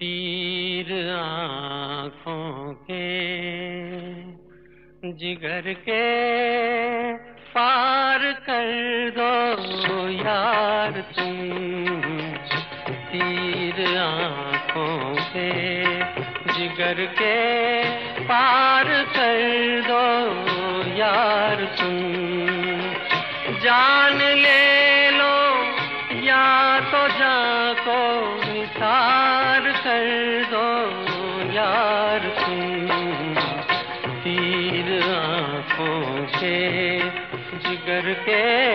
तीर आँखों के जिगर के पार कर दो यार तुम। तीर आँखों के जिगर के पार कर दो यार जिगर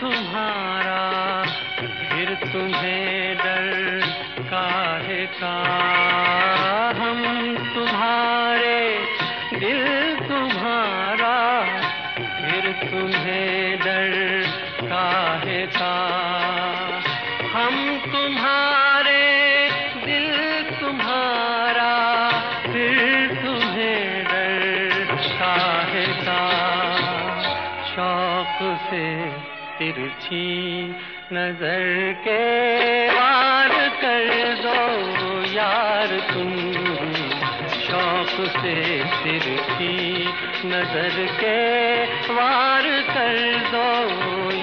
तुम्हारा, फिर तुम्हें डर काहे? का हम तुम्हारे दिल तुम्हारा, फिर तुम्हें डर काहे? का हम तुम्हारे दिल तुम्हारा, फिर तुम्हें डर काहे? का शौक से तिरछी नज़र के वार कर दो यार तुम। शौक से तिरछी नज़र के वार कर दो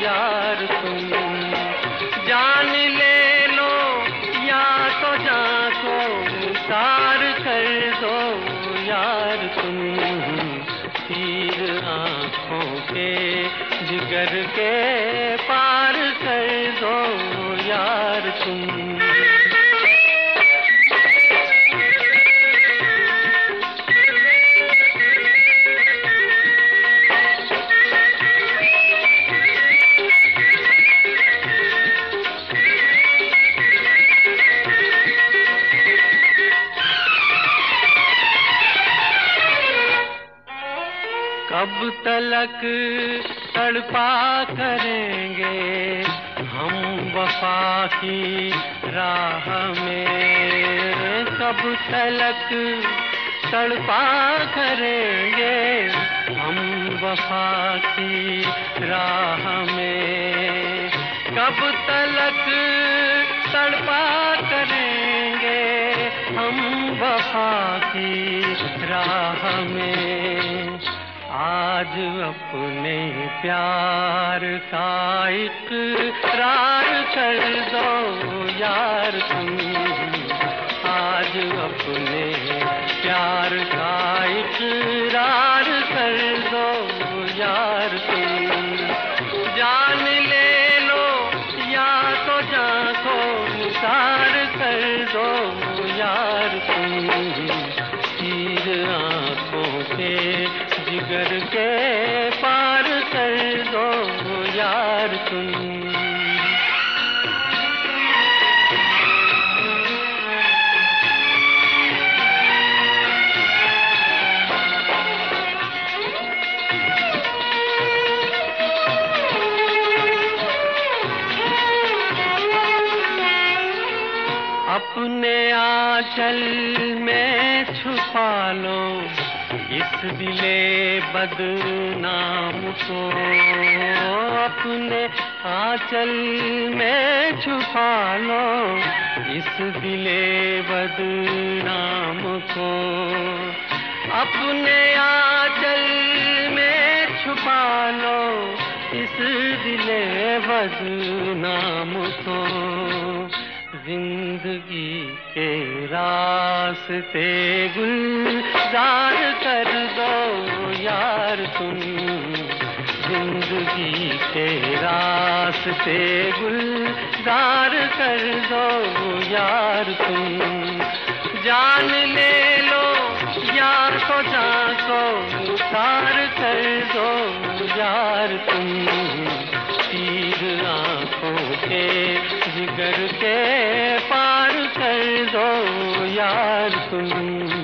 यार तुम। आँखों के जिगर के पार कर दो यार तुम। तलक तड़पा करेंगे हम वफा की राह में। कब तलक तड़पा करेंगे हम वफा की राह में। कब तलक तड़पा करेंगे हम वफा की राह में। आज अपने प्यार का इकरार कर दो यार तुम। आज अपने तुम अपने आंचल में छुपा लो। इस दिले बदनाम को अपने आंचल में छुपा लो। इस दिले बदनाम को अपने आंचल में छुपा लो। इस दिले बदनाम को ज़िंदगी के रास्ते गुलजार तुम ज़िंदगी के रास्ते गुलजार कर दो यार तुम। जान ले लो, यार को जा को तार कर दो यार तुम। तीर आँखों के जिगर के पार कर दो यार तुम।